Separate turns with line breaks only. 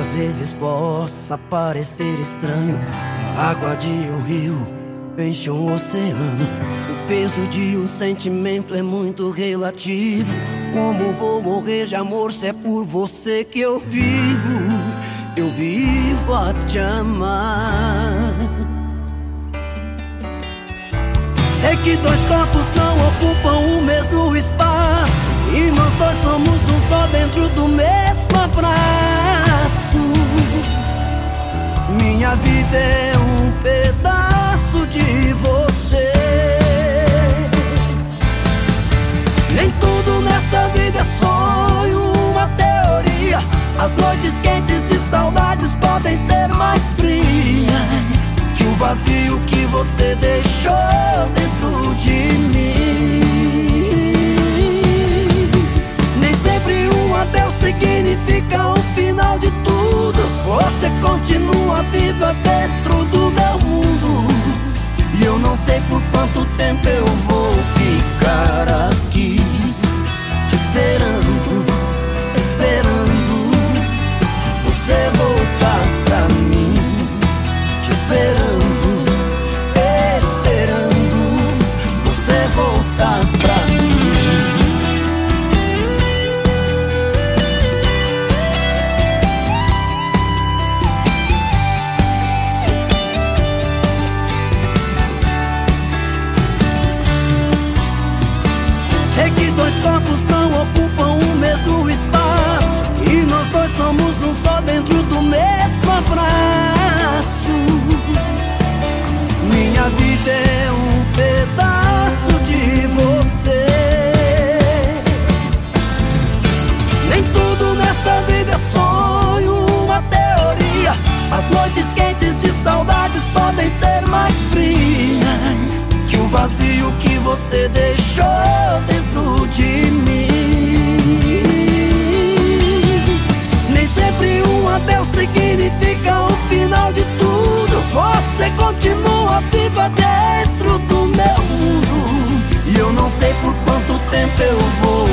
às vezes possa parecer estranho. A água de um rio enche um oceano. O peso de um sentimento é muito relativo. Como vou morrer de amor se é por você que eu vivo? Eu vivo a te amar. Sei que dois corpos não ocupam o mesmo espaço. E nós dois somos um só dentro do É um pedaço de você. Nem tudo nessa vida é sonho, uma teoria. As noites quentes de saudades podem ser mais frias que o vazio que você deixou por quanto tempo eu vou ficar vazio que você deixou dentro de mim. Nem sempre um adeus significa o final de tudo. Você continua viva dentro do meu mundo. E eu não sei por quanto tempo eu vou